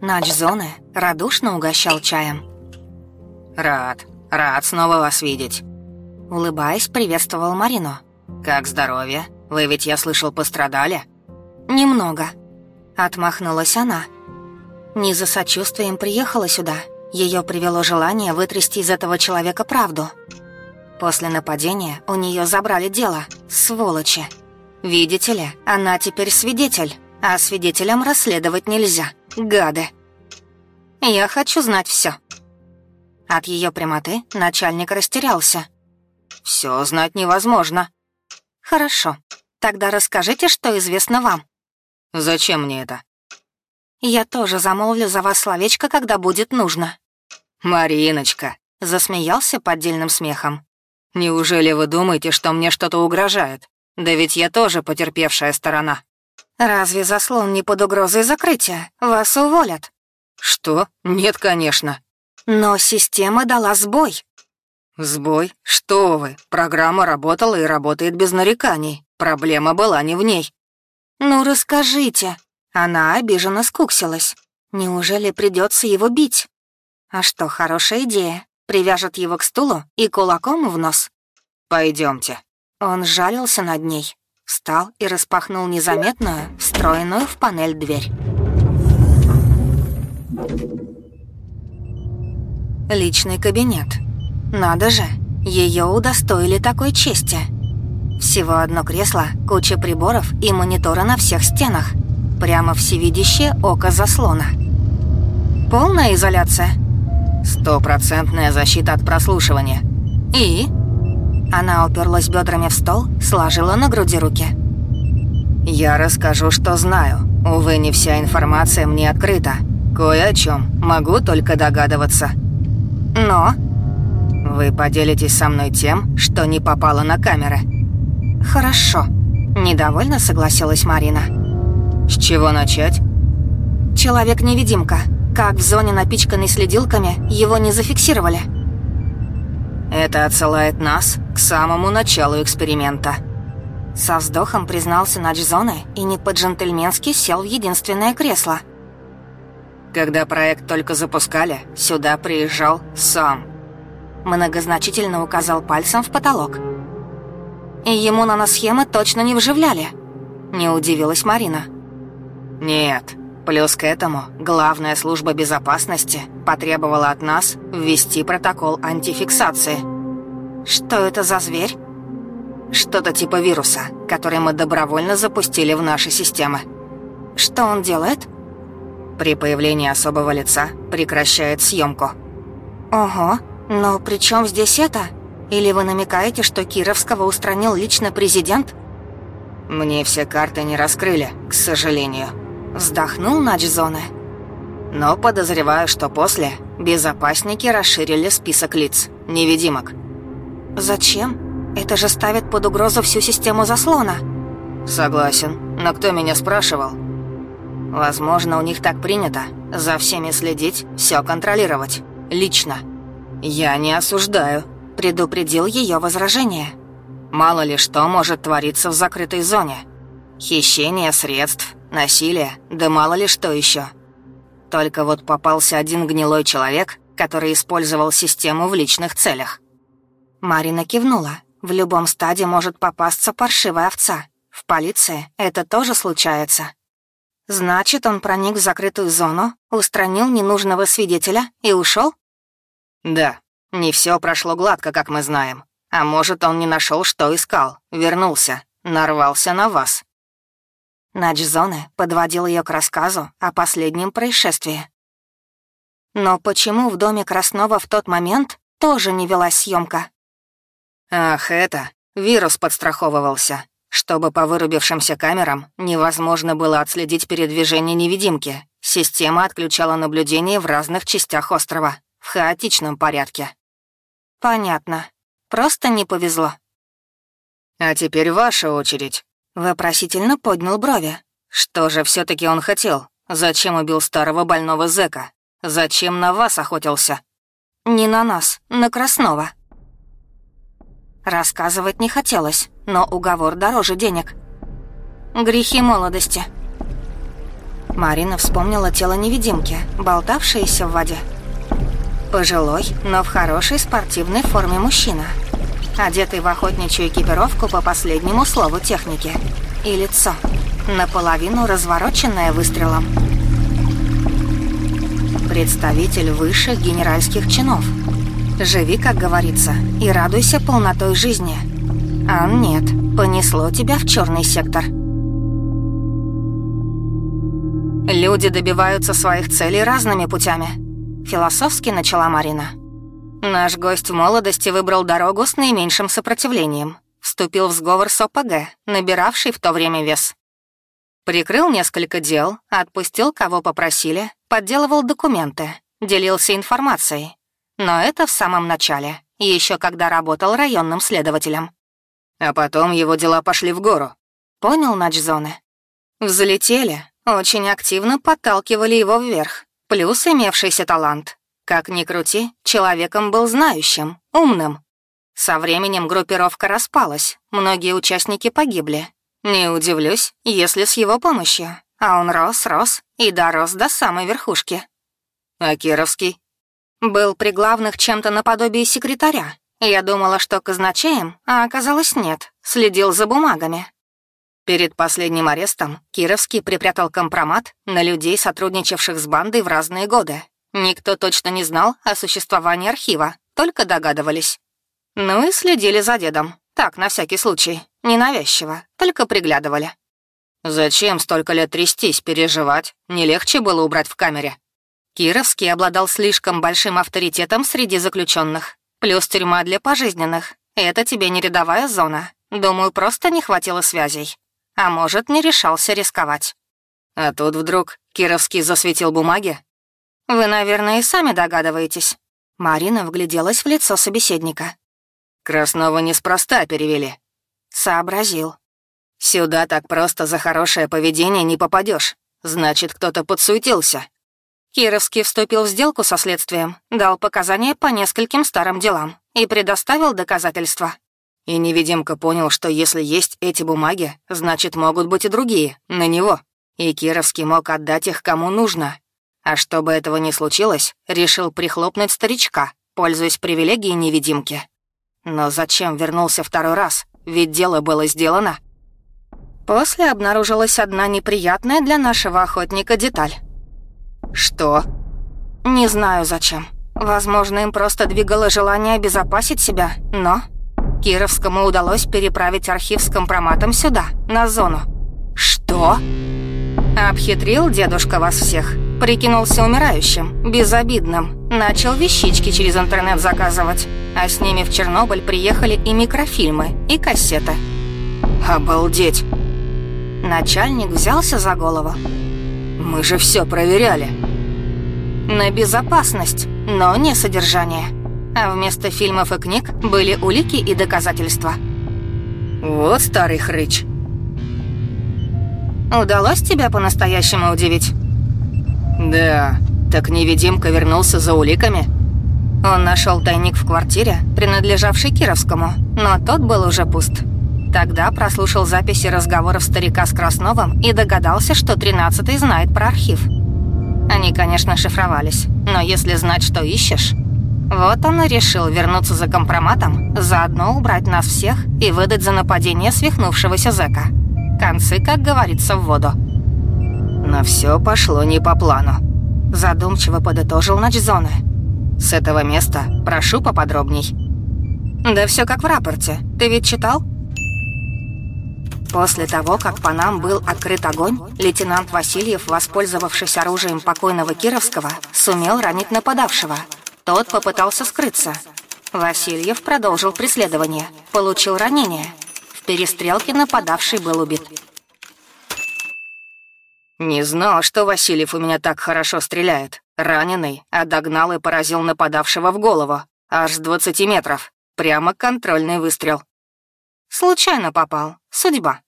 Нач зоны радушно угощал чаем. «Рад, рад снова вас видеть», — улыбаясь, приветствовал Марину. «Как здоровье? Вы ведь, я слышал, пострадали?» «Немного», — отмахнулась она. Не за сочувствием приехала сюда. Ее привело желание вытрясти из этого человека правду. После нападения у нее забрали дело, сволочи. Видите ли, она теперь свидетель, а свидетелям расследовать нельзя. Гады. Я хочу знать все. От ее прямоты начальник растерялся. Все знать невозможно. Хорошо. Тогда расскажите, что известно вам. Зачем мне это? Я тоже замолвлю за вас словечко, когда будет нужно. Мариночка, засмеялся поддельным смехом. Неужели вы думаете, что мне что-то угрожает? Да ведь я тоже потерпевшая сторона. Разве заслон не под угрозой закрытия? Вас уволят. Что? Нет, конечно. Но система дала сбой. Сбой? Что вы? Программа работала и работает без нареканий. Проблема была не в ней. Ну, расскажите. Она обиженно скуксилась. Неужели придется его бить? А что, хорошая идея. Привяжет его к стулу и кулаком в нос. Пойдемте. Он жалился над ней, встал и распахнул незаметную, встроенную в панель дверь. Личный кабинет. Надо же, ее удостоили такой чести. Всего одно кресло, куча приборов и монитора на всех стенах. Прямо всевидящее око заслона. Полная изоляция. Стопроцентная защита от прослушивания. И? Она уперлась бедрами в стол, сложила на груди руки. «Я расскажу, что знаю. Увы, не вся информация мне открыта. Кое о чем могу только догадываться». «Но?» «Вы поделитесь со мной тем, что не попало на камеры». «Хорошо», — недовольно согласилась Марина. «С чего начать?» «Человек-невидимка. Как в зоне, напичканной следилками, его не зафиксировали?» Это отсылает нас к самому началу эксперимента. Со вздохом признался Наджзоне и не по-джентльменски сел в единственное кресло. Когда проект только запускали, сюда приезжал сам. Многозначительно указал пальцем в потолок. И ему наносхемы точно не вживляли. Не удивилась Марина. Нет, Плюс к этому, главная служба безопасности потребовала от нас ввести протокол антификсации. Что это за зверь? Что-то типа вируса, который мы добровольно запустили в наши системы. Что он делает? При появлении особого лица прекращает съемку. Ого, но при чем здесь это? Или вы намекаете, что Кировского устранил лично президент? Мне все карты не раскрыли, к сожалению. Вздохнул Начзоне. Но подозреваю, что после безопасники расширили список лиц, невидимок. Зачем? Это же ставит под угрозу всю систему заслона. Согласен, но кто меня спрашивал? Возможно, у них так принято. За всеми следить, все контролировать. Лично. Я не осуждаю. Предупредил ее возражение. Мало ли что может твориться в закрытой зоне. Хищение средств, насилие, да мало ли что еще. Только вот попался один гнилой человек, который использовал систему в личных целях. Марина кивнула. В любом стаде может попасться паршивая овца. В полиции это тоже случается. Значит, он проник в закрытую зону, устранил ненужного свидетеля и ушел? Да, не все прошло гладко, как мы знаем. А может, он не нашел, что искал, вернулся, нарвался на вас. Начзоне подводил ее к рассказу о последнем происшествии. Но почему в доме Краснова в тот момент тоже не велась съемка? Ах, это, вирус подстраховывался. Чтобы по вырубившимся камерам невозможно было отследить передвижение невидимки, система отключала наблюдение в разных частях острова, в хаотичном порядке. Понятно. Просто не повезло. А теперь ваша очередь. Вопросительно поднял брови. «Что же все таки он хотел? Зачем убил старого больного зэка? Зачем на вас охотился?» «Не на нас, на Краснова». Рассказывать не хотелось, но уговор дороже денег. Грехи молодости. Марина вспомнила тело невидимки, болтавшееся в воде. Пожилой, но в хорошей спортивной форме мужчина. Одетый в охотничью экипировку по последнему слову техники. И лицо, наполовину развороченное выстрелом. Представитель высших генеральских чинов. Живи, как говорится, и радуйся полнотой жизни. А нет, понесло тебя в черный сектор. Люди добиваются своих целей разными путями. Философски начала Марина. Наш гость в молодости выбрал дорогу с наименьшим сопротивлением. Вступил в сговор с ОПГ, набиравший в то время вес. Прикрыл несколько дел, отпустил, кого попросили, подделывал документы, делился информацией. Но это в самом начале, еще когда работал районным следователем. А потом его дела пошли в гору. Понял начзоны. Взлетели, очень активно подталкивали его вверх, Плюс имевшийся талант. Как ни крути, человеком был знающим, умным. Со временем группировка распалась, многие участники погибли. Не удивлюсь, если с его помощью. А он рос, рос и дорос до самой верхушки. А Кировский? Был при главных чем-то наподобие секретаря. Я думала, что казначеем, а оказалось нет. Следил за бумагами. Перед последним арестом Кировский припрятал компромат на людей, сотрудничавших с бандой в разные годы. Никто точно не знал о существовании архива, только догадывались. Ну и следили за дедом. Так, на всякий случай. Ненавязчиво, только приглядывали. Зачем столько лет трястись, переживать? Не легче было убрать в камере? Кировский обладал слишком большим авторитетом среди заключенных. Плюс тюрьма для пожизненных. Это тебе не рядовая зона. Думаю, просто не хватило связей. А может, не решался рисковать. А тут вдруг Кировский засветил бумаги? Вы, наверное, и сами догадываетесь. Марина вгляделась в лицо собеседника. Краснова неспроста перевели. Сообразил. Сюда так просто за хорошее поведение не попадешь. Значит, кто-то подсуетился. Кировский вступил в сделку со следствием, дал показания по нескольким старым делам и предоставил доказательства. И невидимка понял, что если есть эти бумаги, значит, могут быть и другие, на него. И Кировский мог отдать их кому нужно. А чтобы этого не случилось, решил прихлопнуть старичка, пользуясь привилегией невидимки. Но зачем вернулся второй раз? Ведь дело было сделано. После обнаружилась одна неприятная для нашего охотника деталь. Что? Не знаю зачем. Возможно, им просто двигало желание обезопасить себя, но Кировскому удалось переправить архив с компроматом сюда, на зону. Что? Обхитрил дедушка вас всех. Прикинулся умирающим, безобидным. Начал вещички через интернет заказывать. А с ними в Чернобыль приехали и микрофильмы, и кассеты. Обалдеть. Начальник взялся за голову. Мы же все проверяли. На безопасность, но не содержание а вместо фильмов и книг были улики и доказательства. Вот старый хрыч. Удалось тебя по-настоящему удивить? Да, так невидимка вернулся за уликами. Он нашел тайник в квартире, принадлежавший Кировскому, но тот был уже пуст. Тогда прослушал записи разговоров старика с Красновым и догадался, что тринадцатый знает про архив. Они, конечно, шифровались, но если знать, что ищешь, вот он и решил вернуться за компроматом, заодно убрать нас всех и выдать за нападение свихнувшегося зэка. Концы, как говорится, в воду. Но все пошло не по плану. Задумчиво подытожил ночзоны. С этого места прошу поподробней. Да все как в рапорте. Ты ведь читал? После того, как по нам был открыт огонь, лейтенант Васильев, воспользовавшись оружием покойного Кировского, сумел ранить нападавшего – тот попытался скрыться. Васильев продолжил преследование, получил ранение. В перестрелке нападавший был убит. «Не знал, что Васильев у меня так хорошо стреляет. Раненый, а догнал и поразил нападавшего в голову. Аж с 20 метров. Прямо контрольный выстрел». «Случайно попал. Судьба».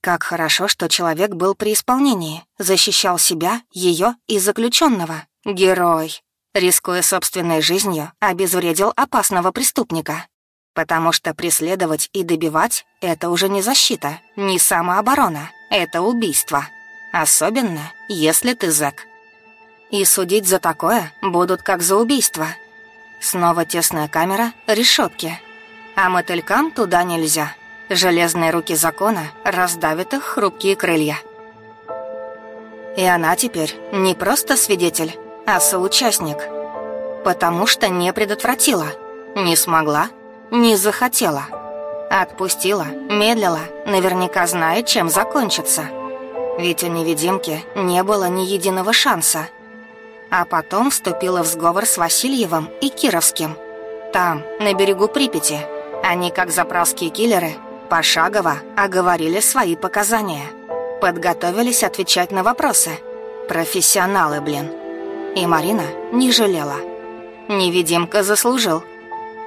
Как хорошо, что человек был при исполнении, защищал себя, ее и заключенного. Герой. Рискуя собственной жизнью, обезвредил опасного преступника. Потому что преследовать и добивать — это уже не защита, не самооборона, это убийство. Особенно, если ты зэк. И судить за такое будут как за убийство. Снова тесная камера, решетки. А мотылькам туда нельзя. Железные руки закона раздавят их хрупкие крылья. И она теперь не просто свидетель, а соучастник. Потому что не предотвратила, не смогла, не захотела. Отпустила, медлила, наверняка знает, чем закончится. Ведь у невидимки не было ни единого шанса. А потом вступила в сговор с Васильевым и Кировским. Там, на берегу Припяти, они, как заправские киллеры, пошагово оговорили свои показания. Подготовились отвечать на вопросы. Профессионалы, блин. И Марина не жалела. Невидимка заслужил.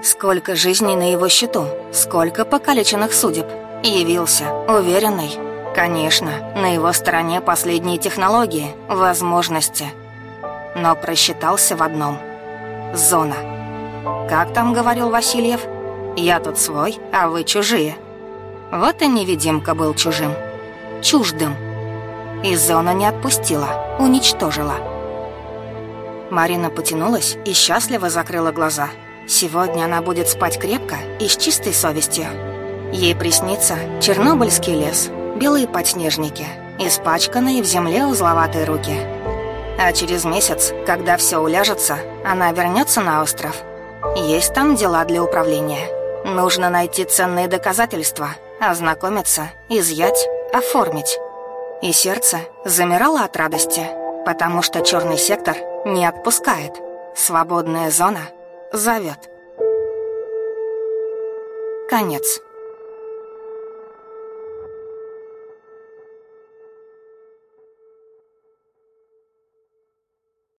Сколько жизней на его счету, сколько покалеченных судеб. Явился, уверенный. Конечно, на его стороне последние технологии, возможности. Но просчитался в одном. Зона. Как там говорил Васильев? Я тут свой, а вы чужие. Вот и невидимка был чужим. Чуждым. И зона не отпустила, уничтожила. Марина потянулась и счастливо закрыла глаза. Сегодня она будет спать крепко и с чистой совестью. Ей приснится Чернобыльский лес, белые подснежники, испачканные в земле узловатые руки. А через месяц, когда все уляжется, она вернется на остров. Есть там дела для управления. Нужно найти ценные доказательства, ознакомиться, изъять, оформить. И сердце замирало от радости, потому что черный сектор не отпускает. Свободная зона зовет. Конец.